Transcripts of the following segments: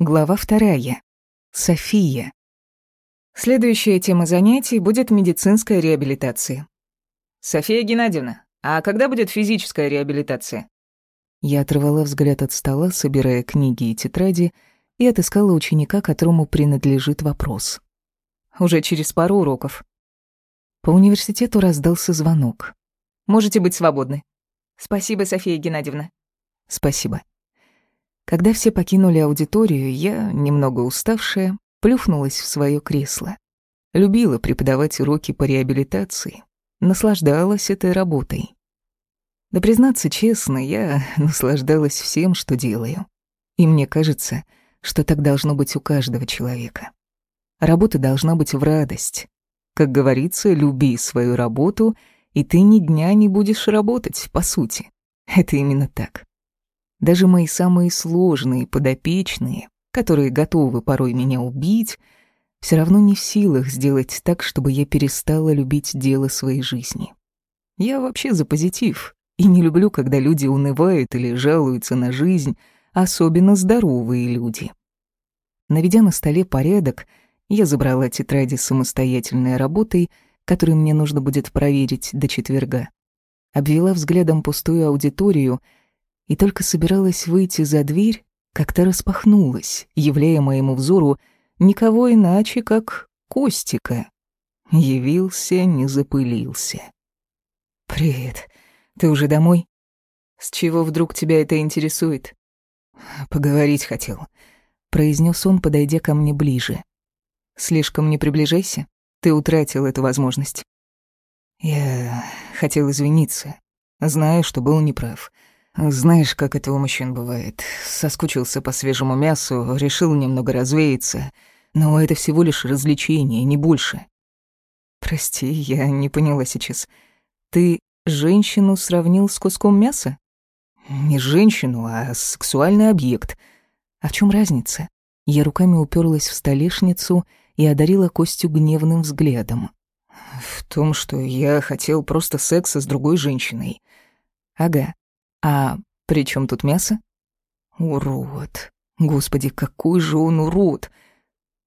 Глава вторая. София. Следующая тема занятий будет медицинская реабилитация. София Геннадьевна, а когда будет физическая реабилитация? Я отрывала взгляд от стола, собирая книги и тетради, и отыскала ученика, которому принадлежит вопрос. Уже через пару уроков. По университету раздался звонок. Можете быть свободны. Спасибо, София Геннадьевна. Спасибо. Когда все покинули аудиторию, я, немного уставшая, плюхнулась в свое кресло. Любила преподавать уроки по реабилитации, наслаждалась этой работой. Да признаться честно, я наслаждалась всем, что делаю. И мне кажется, что так должно быть у каждого человека. Работа должна быть в радость. Как говорится, люби свою работу, и ты ни дня не будешь работать, по сути. Это именно так. Даже мои самые сложные подопечные, которые готовы порой меня убить, все равно не в силах сделать так, чтобы я перестала любить дело своей жизни. Я вообще за позитив и не люблю, когда люди унывают или жалуются на жизнь, особенно здоровые люди. Наведя на столе порядок, я забрала тетради с самостоятельной работой, которую мне нужно будет проверить до четверга. Обвела взглядом пустую аудиторию — и только собиралась выйти за дверь, как-то распахнулась, являя моему взору никого иначе, как Костика. Явился, не запылился. «Привет. Ты уже домой? С чего вдруг тебя это интересует?» «Поговорить хотел», — произнес он, подойдя ко мне ближе. «Слишком не приближайся. Ты утратил эту возможность». «Я хотел извиниться. Знаю, что был неправ. Знаешь, как это у мужчин бывает. Соскучился по свежему мясу, решил немного развеяться. Но это всего лишь развлечение, не больше. Прости, я не поняла сейчас. Ты женщину сравнил с куском мяса? Не женщину, а сексуальный объект. А в чем разница? Я руками уперлась в столешницу и одарила Костю гневным взглядом. В том, что я хотел просто секса с другой женщиной. Ага, а при чем тут мясо? Урод. Господи, какой же он урод.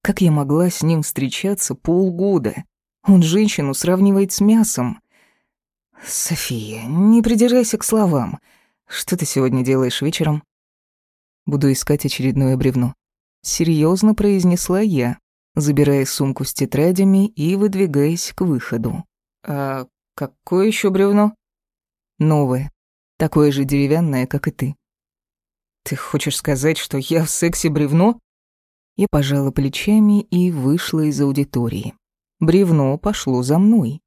Как я могла с ним встречаться полгода? Он женщину сравнивает с мясом. София, не придирайся к словам. Что ты сегодня делаешь вечером? Буду искать очередное бревно. Серьезно произнесла я, забирая сумку с тетрадями и выдвигаясь к выходу. А какое еще бревно? Новое такое же деревянное, как и ты. Ты хочешь сказать, что я в сексе бревно? Я пожала плечами и вышла из аудитории. Бревно пошло за мной.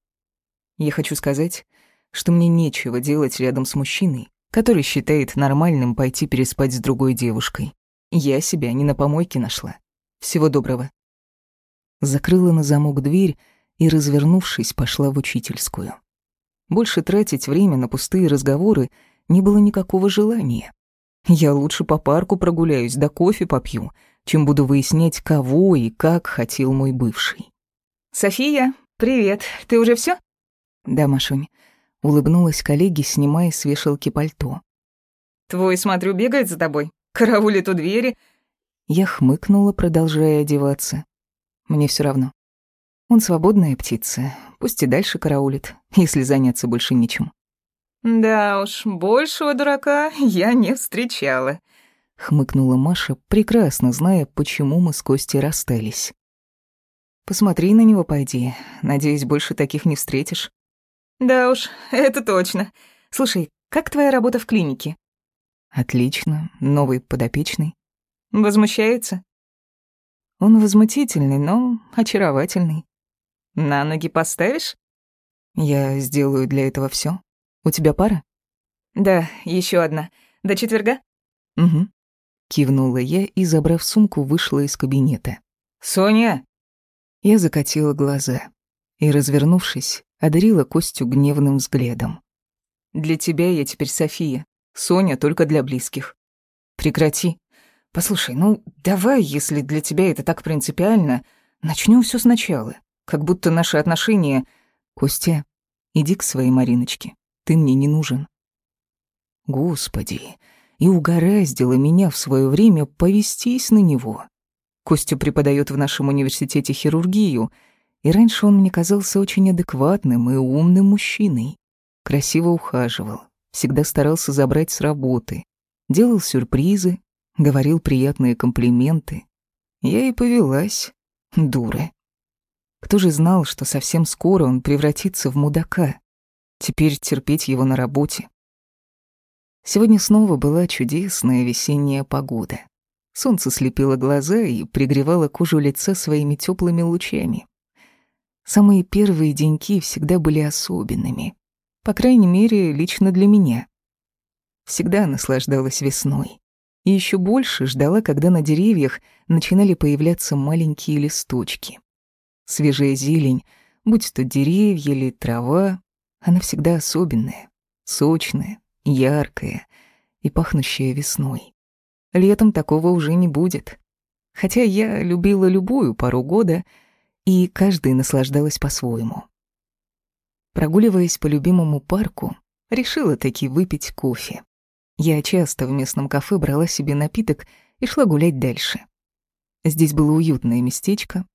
Я хочу сказать, что мне нечего делать рядом с мужчиной, который считает нормальным пойти переспать с другой девушкой. Я себя не на помойке нашла. Всего доброго. Закрыла на замок дверь и, развернувшись, пошла в учительскую. Больше тратить время на пустые разговоры не было никакого желания. Я лучше по парку прогуляюсь, да кофе попью, чем буду выяснять, кого и как хотел мой бывший. «София, привет. Ты уже все? «Да, Машунь», — улыбнулась коллеге, снимая с вешалки пальто. «Твой, смотрю, бегает за тобой. Караулит у двери». Я хмыкнула, продолжая одеваться. Мне все равно. Он свободная птица, пусть и дальше караулит, если заняться больше нечем. «Да уж, большего дурака я не встречала», — хмыкнула Маша, прекрасно зная, почему мы с Костей расстались. «Посмотри на него, пойди. Надеюсь, больше таких не встретишь». «Да уж, это точно. Слушай, как твоя работа в клинике?» «Отлично. Новый подопечный». «Возмущается?» «Он возмутительный, но очаровательный». «На ноги поставишь?» «Я сделаю для этого все. У тебя пара? Да, еще одна. До четверга? Угу. Кивнула я и, забрав сумку, вышла из кабинета. Соня! Я закатила глаза и, развернувшись, одарила Костю гневным взглядом. Для тебя я теперь София. Соня только для близких. Прекрати. Послушай, ну давай, если для тебя это так принципиально, начнем все сначала. Как будто наши отношения... Костя, иди к своей Мариночке. Ты мне не нужен». Господи, и угораздило меня в свое время повестись на него. Костя преподает в нашем университете хирургию, и раньше он мне казался очень адекватным и умным мужчиной. Красиво ухаживал, всегда старался забрать с работы, делал сюрпризы, говорил приятные комплименты. Я и повелась, дура. Кто же знал, что совсем скоро он превратится в мудака? Теперь терпеть его на работе. Сегодня снова была чудесная весенняя погода. Солнце слепило глаза и пригревало кожу лица своими теплыми лучами. Самые первые деньки всегда были особенными. По крайней мере, лично для меня. Всегда наслаждалась весной. И еще больше ждала, когда на деревьях начинали появляться маленькие листочки. Свежая зелень, будь то деревья или трава, она всегда особенная, сочная, яркая и пахнущая весной. Летом такого уже не будет. Хотя я любила любую пару года, и каждый наслаждалась по-своему. Прогуливаясь по любимому парку, решила таки выпить кофе. Я часто в местном кафе брала себе напиток и шла гулять дальше. Здесь было уютное местечко,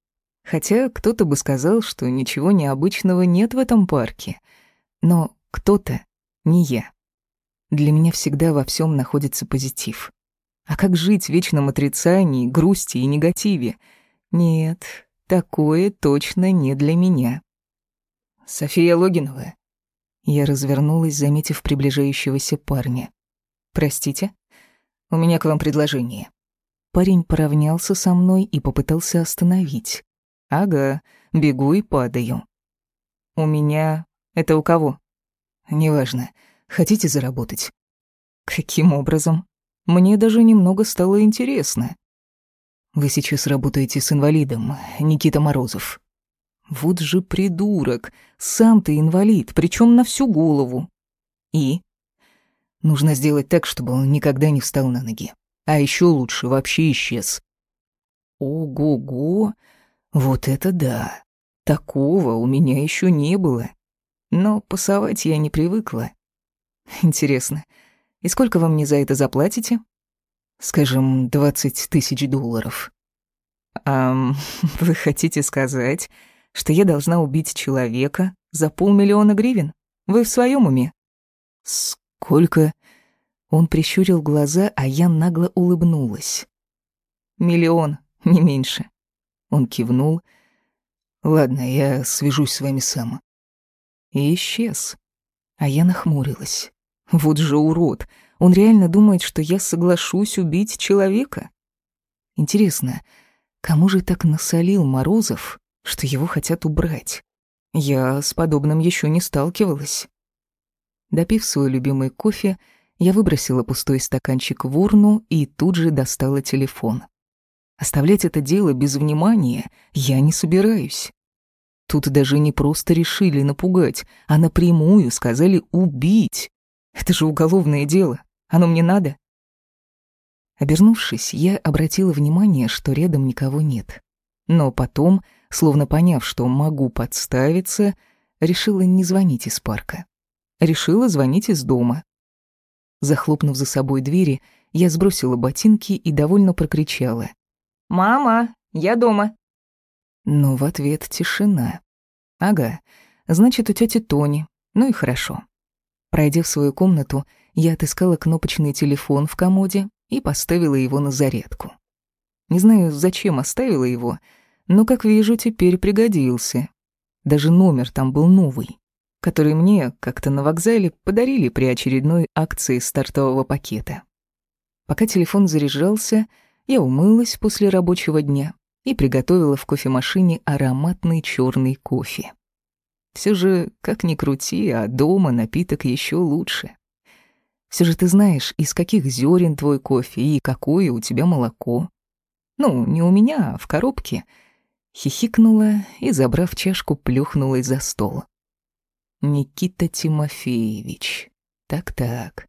Хотя кто-то бы сказал, что ничего необычного нет в этом парке. Но кто-то не я. Для меня всегда во всем находится позитив. А как жить в вечном отрицании, грусти и негативе? Нет, такое точно не для меня. София Логинова. Я развернулась, заметив приближающегося парня. Простите, у меня к вам предложение. Парень поравнялся со мной и попытался остановить. Ага, бегу и падаю. У меня... Это у кого? Неважно. Хотите заработать? Каким образом? Мне даже немного стало интересно. Вы сейчас работаете с инвалидом, Никита Морозов. Вот же придурок. Сам ты инвалид, причем на всю голову. И? Нужно сделать так, чтобы он никогда не встал на ноги. А еще лучше вообще исчез. Ого-го! Вот это да! Такого у меня еще не было. Но пасовать я не привыкла. Интересно, и сколько вы мне за это заплатите? Скажем, двадцать тысяч долларов. А вы хотите сказать, что я должна убить человека за полмиллиона гривен? Вы в своем уме? Сколько? Он прищурил глаза, а я нагло улыбнулась. Миллион, не меньше. Он кивнул. «Ладно, я свяжусь с вами сам». И исчез. А я нахмурилась. Вот же урод. Он реально думает, что я соглашусь убить человека? Интересно, кому же так насолил Морозов, что его хотят убрать? Я с подобным еще не сталкивалась. Допив свой любимый кофе, я выбросила пустой стаканчик в урну и тут же достала телефон. Оставлять это дело без внимания я не собираюсь. Тут даже не просто решили напугать, а напрямую сказали убить. Это же уголовное дело. Оно мне надо? Обернувшись, я обратила внимание, что рядом никого нет. Но потом, словно поняв, что могу подставиться, решила не звонить из парка. Решила звонить из дома. Захлопнув за собой двери, я сбросила ботинки и довольно прокричала. «Мама, я дома». Но в ответ тишина. «Ага, значит, у тети Тони. Ну и хорошо». Пройдя в свою комнату, я отыскала кнопочный телефон в комоде и поставила его на зарядку. Не знаю, зачем оставила его, но, как вижу, теперь пригодился. Даже номер там был новый, который мне как-то на вокзале подарили при очередной акции стартового пакета. Пока телефон заряжался, я умылась после рабочего дня и приготовила в кофемашине ароматный черный кофе. Все же, как ни крути, а дома напиток еще лучше. Все же ты знаешь, из каких зерен твой кофе и какое у тебя молоко. Ну, не у меня, а в коробке. Хихикнула и, забрав чашку, плюхнулась за стол. Никита Тимофеевич. Так-так,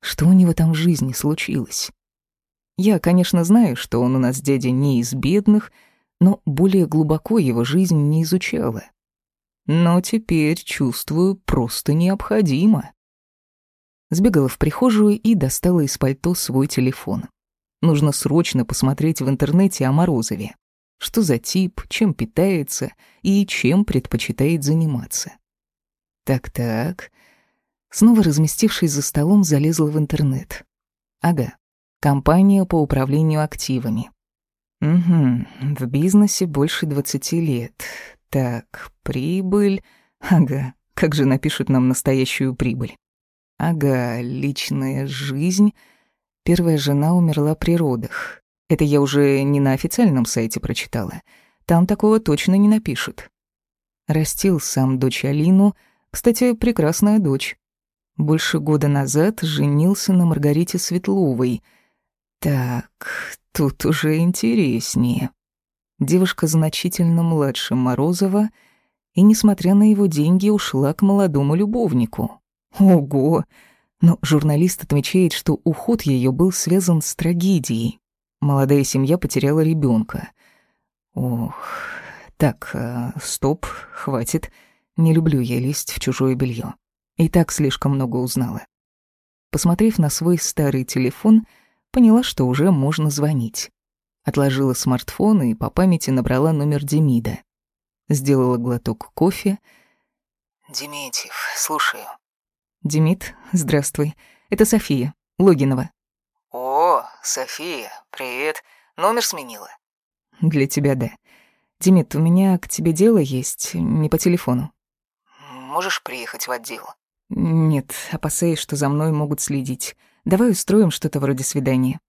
что у него там в жизни случилось? Я, конечно, знаю, что он у нас дядя не из бедных, но более глубоко его жизнь не изучала. Но теперь, чувствую, просто необходимо. Сбегала в прихожую и достала из пальто свой телефон. Нужно срочно посмотреть в интернете о Морозове. Что за тип, чем питается и чем предпочитает заниматься. Так-так. Снова разместившись за столом, залезла в интернет. Ага, компания по управлению активами. Угу, в бизнесе больше 20 лет. Так, прибыль... Ага, как же напишут нам настоящую прибыль? Ага, личная жизнь. Первая жена умерла при родах. Это я уже не на официальном сайте прочитала. Там такого точно не напишут. Растил сам дочь Алину. Кстати, прекрасная дочь. Больше года назад женился на Маргарите Светловой. Так, тут уже интереснее. Девушка значительно младше Морозова — и, несмотря на его деньги, ушла к молодому любовнику. Ого! Но журналист отмечает, что уход ее был связан с трагедией. Молодая семья потеряла ребенка. Ох, так, э, стоп, хватит. Не люблю я лезть в чужое белье. И так слишком много узнала. Посмотрев на свой старый телефон, поняла, что уже можно звонить. Отложила смартфон и по памяти набрала номер Демида. Сделала глоток кофе. «Дементьев, слушаю». «Демид, здравствуй. Это София, Логинова». «О, София, привет. Номер сменила?» «Для тебя, да. Демид, у меня к тебе дело есть, не по телефону». «Можешь приехать в отдел?» «Нет, опасаюсь, что за мной могут следить. Давай устроим что-то вроде свидания».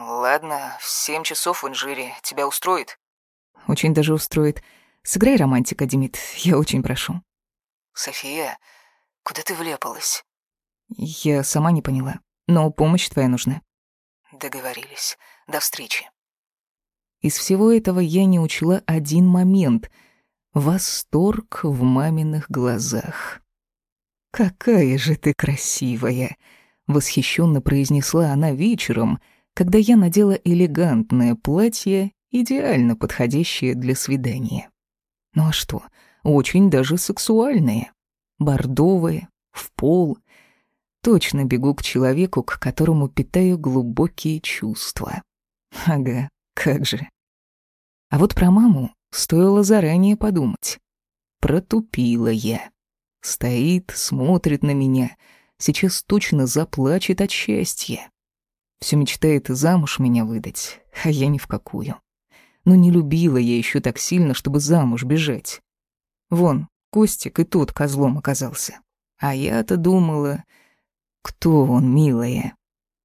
«Ладно, в семь часов в инжире. Тебя устроит?» «Очень даже устроит. Сыграй романтика, Демид, я очень прошу». «София, куда ты влепалась?» «Я сама не поняла, но помощь твоя нужна». «Договорились. До встречи». Из всего этого я не учла один момент — восторг в маминых глазах. «Какая же ты красивая!» — восхищенно произнесла она вечером, когда я надела элегантное платье, идеально подходящее для свидания. Ну а что, очень даже сексуальные. Бордовые, в пол. Точно бегу к человеку, к которому питаю глубокие чувства. Ага, как же. А вот про маму стоило заранее подумать. Протупила я. Стоит, смотрит на меня. Сейчас точно заплачет от счастья. Все мечтает замуж меня выдать, а я ни в какую но не любила я еще так сильно, чтобы замуж бежать. Вон, Костик и тот козлом оказался. А я-то думала, кто он, милая?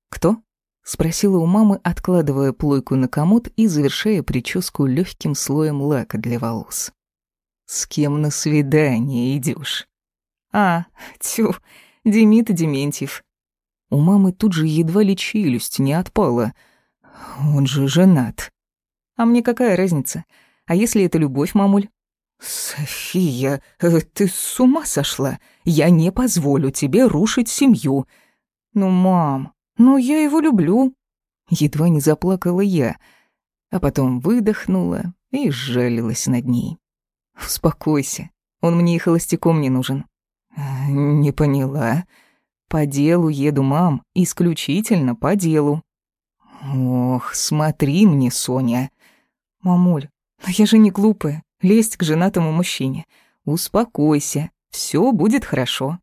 Кто? Спросила у мамы, откладывая плойку на комод и завершая прическу легким слоем лака для волос. «С кем на свидание идешь? «А, тю, Демид Дементьев». У мамы тут же едва ли челюсть не отпала. Он же женат. А мне какая разница? А если это любовь, мамуль? «София, э, ты с ума сошла? Я не позволю тебе рушить семью». «Ну, мам, ну я его люблю». Едва не заплакала я, а потом выдохнула и сжалилась над ней. «Успокойся, он мне и холостяком не нужен». «Не поняла. По делу еду, мам, исключительно по делу». «Ох, смотри мне, Соня, «Мамуль, но я же не глупая, лезть к женатому мужчине. Успокойся, все будет хорошо».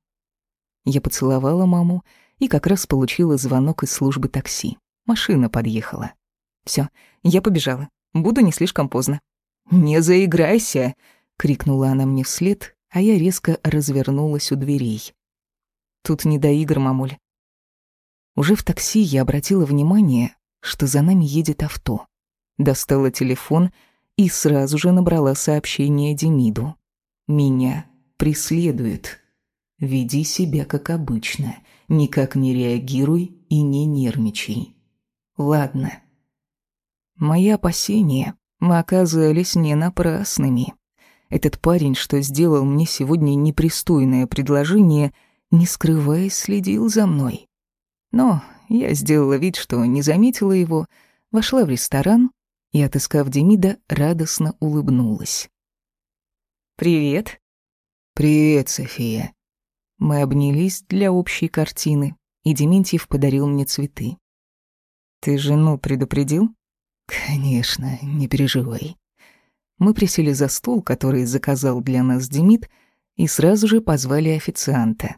Я поцеловала маму и как раз получила звонок из службы такси. Машина подъехала. Все, я побежала. Буду не слишком поздно. «Не заиграйся!» — крикнула она мне вслед, а я резко развернулась у дверей. Тут не до игр, мамуль. Уже в такси я обратила внимание, что за нами едет авто. Достала телефон и сразу же набрала сообщение Демиду. «Меня преследуют. Веди себя как обычно, никак не реагируй и не нервничай. Ладно». Мои опасения оказались не напрасными. Этот парень, что сделал мне сегодня непристойное предложение, не скрываясь, следил за мной. Но я сделала вид, что не заметила его, вошла в ресторан и, отыскав Демида, радостно улыбнулась. «Привет». «Привет, София». Мы обнялись для общей картины, и Дементьев подарил мне цветы. «Ты жену предупредил?» «Конечно, не переживай». Мы присели за стол, который заказал для нас Демид, и сразу же позвали официанта.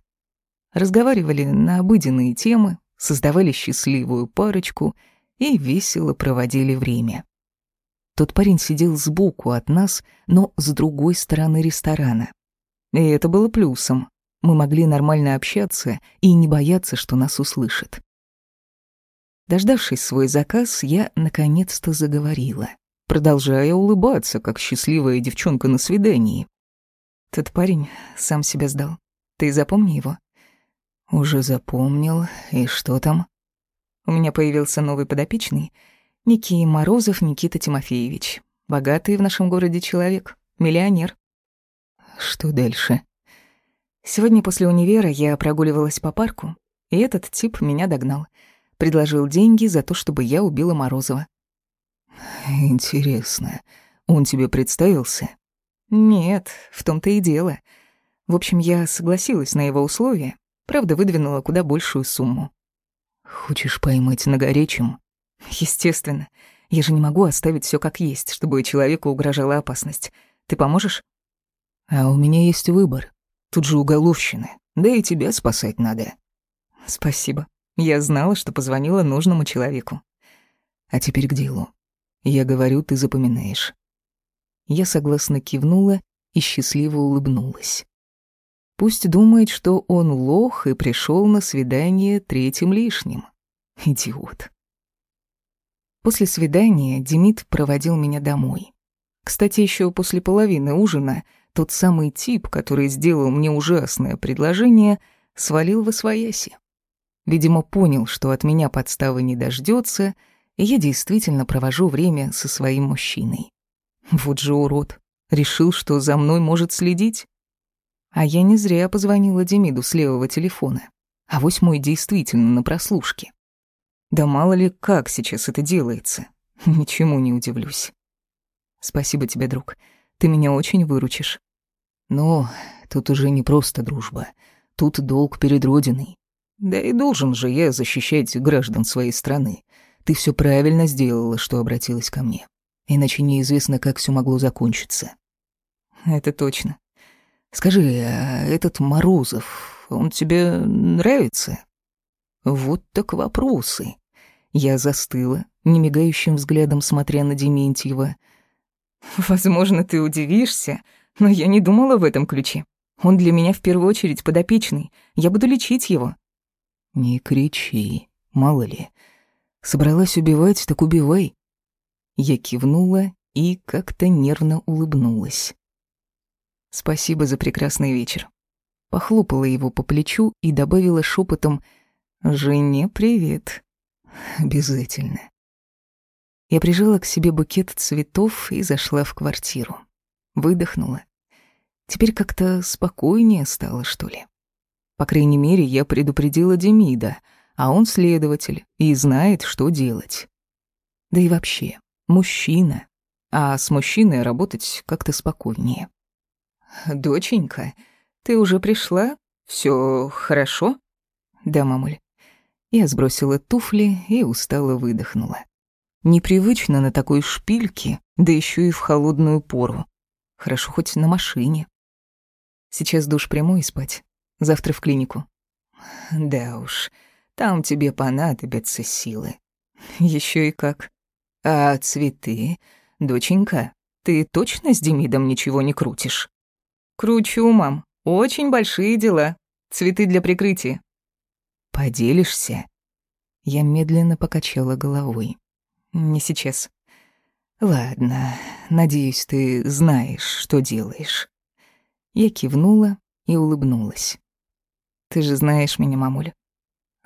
Разговаривали на обыденные темы, создавали счастливую парочку и весело проводили время. Тот парень сидел сбоку от нас, но с другой стороны ресторана. И это было плюсом. Мы могли нормально общаться и не бояться, что нас услышат. Дождавшись свой заказ, я наконец-то заговорила, продолжая улыбаться, как счастливая девчонка на свидании. Тот парень сам себя сдал. Ты запомни его. Уже запомнил. И что там? У меня появился новый подопечный. Никий Морозов Никита Тимофеевич. Богатый в нашем городе человек. Миллионер. Что дальше? Сегодня после универа я прогуливалась по парку, и этот тип меня догнал. Предложил деньги за то, чтобы я убила Морозова. Интересно, он тебе представился? Нет, в том-то и дело. В общем, я согласилась на его условия, правда, выдвинула куда большую сумму. Хочешь поймать на горячем? Естественно. Я же не могу оставить все как есть, чтобы человеку угрожала опасность. Ты поможешь? А у меня есть выбор. Тут же уголовщина. Да и тебя спасать надо. Спасибо. Я знала, что позвонила нужному человеку. А теперь к делу. Я говорю, ты запоминаешь. Я согласно кивнула и счастливо улыбнулась. Пусть думает, что он лох и пришел на свидание третьим лишним. Идиот. После свидания Демид проводил меня домой. Кстати, еще после половины ужина тот самый тип, который сделал мне ужасное предложение, свалил во свояси. Видимо, понял, что от меня подставы не дождется, я действительно провожу время со своим мужчиной. Вот же урод. Решил, что за мной может следить. А я не зря позвонила Демиду с левого телефона. А вось мой действительно на прослушке. Да мало ли, как сейчас это делается. Ничему не удивлюсь. Спасибо тебе, друг. Ты меня очень выручишь. Но тут уже не просто дружба. Тут долг перед Родиной. Да и должен же я защищать граждан своей страны. Ты все правильно сделала, что обратилась ко мне. Иначе неизвестно, как все могло закончиться. Это точно. Скажи, а этот Морозов, он тебе нравится? Вот так вопросы. Я застыла, немигающим взглядом смотря на Дементьева — Возможно, ты удивишься, но я не думала в этом ключе. Он для меня в первую очередь подопечный. Я буду лечить его. Не кричи, мало ли. Собралась убивать, так убивай. Я кивнула и как-то нервно улыбнулась. Спасибо за прекрасный вечер. Похлопала его по плечу и добавила шепотом «Жене привет». Обязательно. Я прижала к себе букет цветов и зашла в квартиру. Выдохнула. Теперь как-то спокойнее стало, что ли. По крайней мере, я предупредила Демида, а он следователь и знает, что делать. Да и вообще, мужчина. А с мужчиной работать как-то спокойнее. «Доченька, ты уже пришла? Все хорошо?» «Да, мамуль». Я сбросила туфли и устало выдохнула. Непривычно на такой шпильке, да еще и в холодную пору. Хорошо хоть на машине. Сейчас душ приму и спать. Завтра в клинику. Да уж, там тебе понадобятся силы. Еще и как. А цветы? Доченька, ты точно с Демидом ничего не крутишь? Кручу, мам. Очень большие дела. Цветы для прикрытия. Поделишься? Я медленно покачала головой. Не сейчас. Ладно, надеюсь, ты знаешь, что делаешь. Я кивнула и улыбнулась. Ты же знаешь меня, мамуля.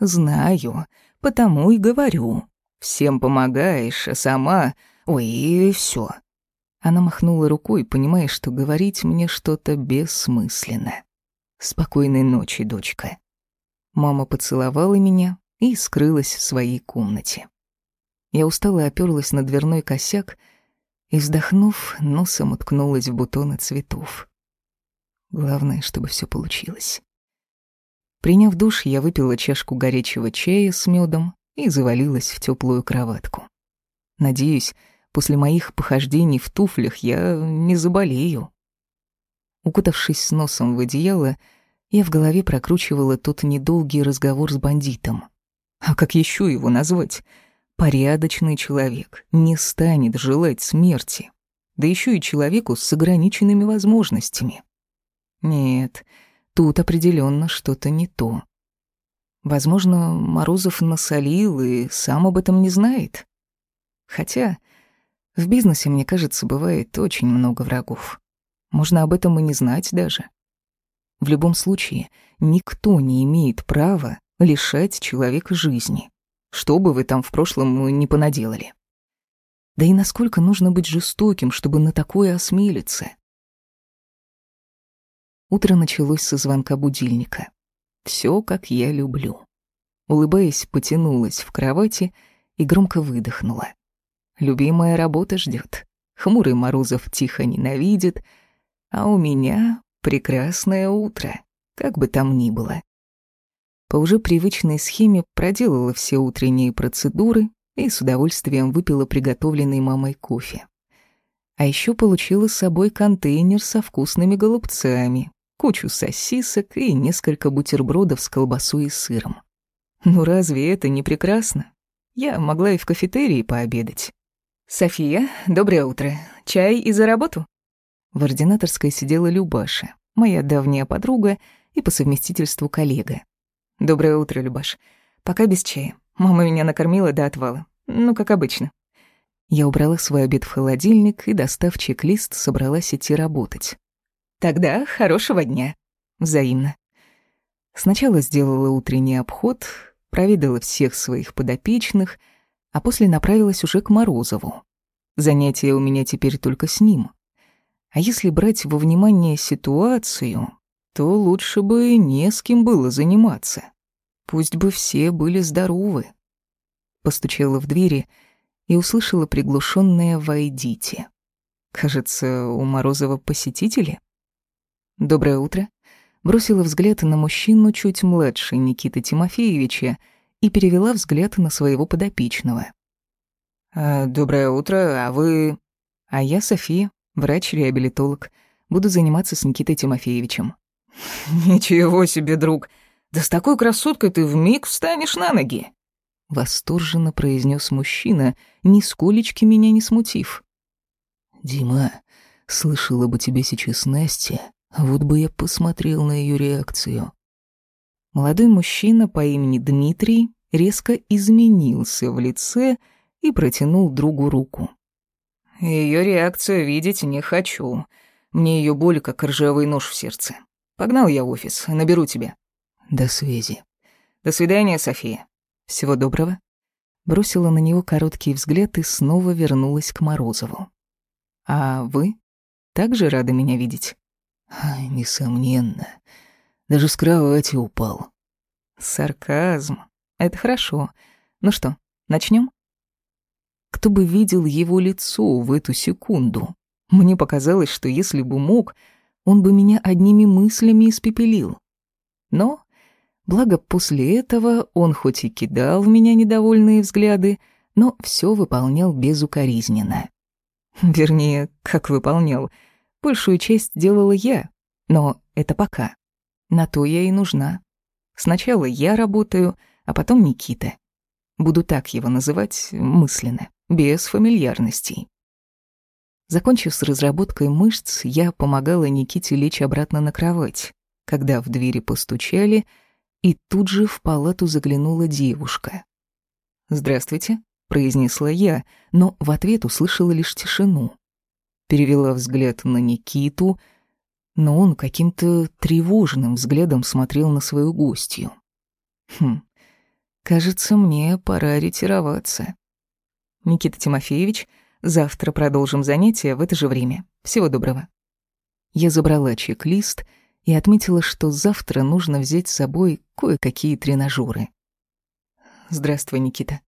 Знаю, потому и говорю. Всем помогаешь, а сама... Ой, и всё. Она махнула рукой, понимая, что говорить мне что-то бессмысленно. Спокойной ночи, дочка. Мама поцеловала меня и скрылась в своей комнате. Я устало оперлась на дверной косяк и, вздохнув, носом уткнулась в бутоны цветов. Главное, чтобы все получилось. Приняв душ, я выпила чашку горячего чая с медом и завалилась в теплую кроватку. Надеюсь, после моих похождений в туфлях я не заболею. Укутавшись с носом в одеяло, я в голове прокручивала тот недолгий разговор с бандитом. А как еще его назвать? Порядочный человек не станет желать смерти. Да еще и человеку с ограниченными возможностями. Нет, тут определенно что-то не то. Возможно, Морозов насолил и сам об этом не знает. Хотя в бизнесе, мне кажется, бывает очень много врагов. Можно об этом и не знать даже. В любом случае, никто не имеет права лишать человека жизни, что бы вы там в прошлом не понаделали. Да и насколько нужно быть жестоким, чтобы на такое осмелиться? Утро началось со звонка будильника. Все, как я люблю. Улыбаясь, потянулась в кровати и громко выдохнула. Любимая работа ждет. Хмурый Морозов тихо ненавидит, а у меня прекрасное утро, как бы там ни было. По уже привычной схеме проделала все утренние процедуры и с удовольствием выпила приготовленный мамой кофе. А еще получила с собой контейнер со вкусными голубцами, кучу сосисок и несколько бутербродов с колбасой и сыром. Ну разве это не прекрасно? Я могла и в кафетерии пообедать. «София, доброе утро. Чай и за работу?» В ординаторской сидела Любаша, моя давняя подруга и по совместительству коллега. «Доброе утро, Любаш. Пока без чая. Мама меня накормила до отвала. Ну, как обычно». Я убрала свой обед в холодильник и, достав чек-лист, собралась идти работать. «Тогда хорошего дня». Взаимно. Сначала сделала утренний обход, проведала всех своих подопечных, а после направилась уже к Морозову. Занятия у меня теперь только с ним. А если брать во внимание ситуацию, то лучше бы не с кем было заниматься. Пусть бы все были здоровы. Постучала в двери и услышала приглушенное «Войдите». Кажется, у Морозова посетители. «Доброе утро». Бросила взгляд на мужчину чуть младше Никиты Тимофеевича и перевела взгляд на своего подопечного. «А, «Доброе утро, а вы...» «А я София, врач-реабилитолог. Буду заниматься с Никитой Тимофеевичем». «Ничего себе, друг! Да с такой красоткой ты вмиг встанешь на ноги!» Восторженно произнес мужчина, нисколечки меня не смутив. «Дима, слышала бы тебя сейчас Настя, вот бы я посмотрел на ее реакцию». Молодой мужчина по имени Дмитрий резко изменился в лице и протянул другу руку. Ее реакцию видеть не хочу. Мне ее боль, как ржавый нож в сердце. Погнал я в офис, наберу тебя. До связи. До свидания, София. Всего доброго. Бросила на него короткий взгляд и снова вернулась к Морозову. А вы также рады меня видеть? Несомненно. Даже с кровати упал. Сарказм. Это хорошо. Ну что, начнем? Кто бы видел его лицо в эту секунду? Мне показалось, что если бы мог, он бы меня одними мыслями испепелил. Но, благо после этого, он хоть и кидал в меня недовольные взгляды, но все выполнял безукоризненно. Вернее, как выполнял. Большую часть делала я, но это пока. На то я и нужна. Сначала я работаю, а потом Никита. Буду так его называть мысленно, без фамильярностей. Закончив с разработкой мышц, я помогала Никите лечь обратно на кровать, когда в двери постучали, и тут же в палату заглянула девушка. «Здравствуйте», — произнесла я, но в ответ услышала лишь тишину. Перевела взгляд на Никиту, но он каким-то тревожным взглядом смотрел на свою гостью. Хм, кажется, мне пора ретироваться. Никита Тимофеевич — Завтра продолжим занятия в это же время. Всего доброго. Я забрала чек-лист и отметила, что завтра нужно взять с собой кое-какие тренажеры. Здравствуй, Никита.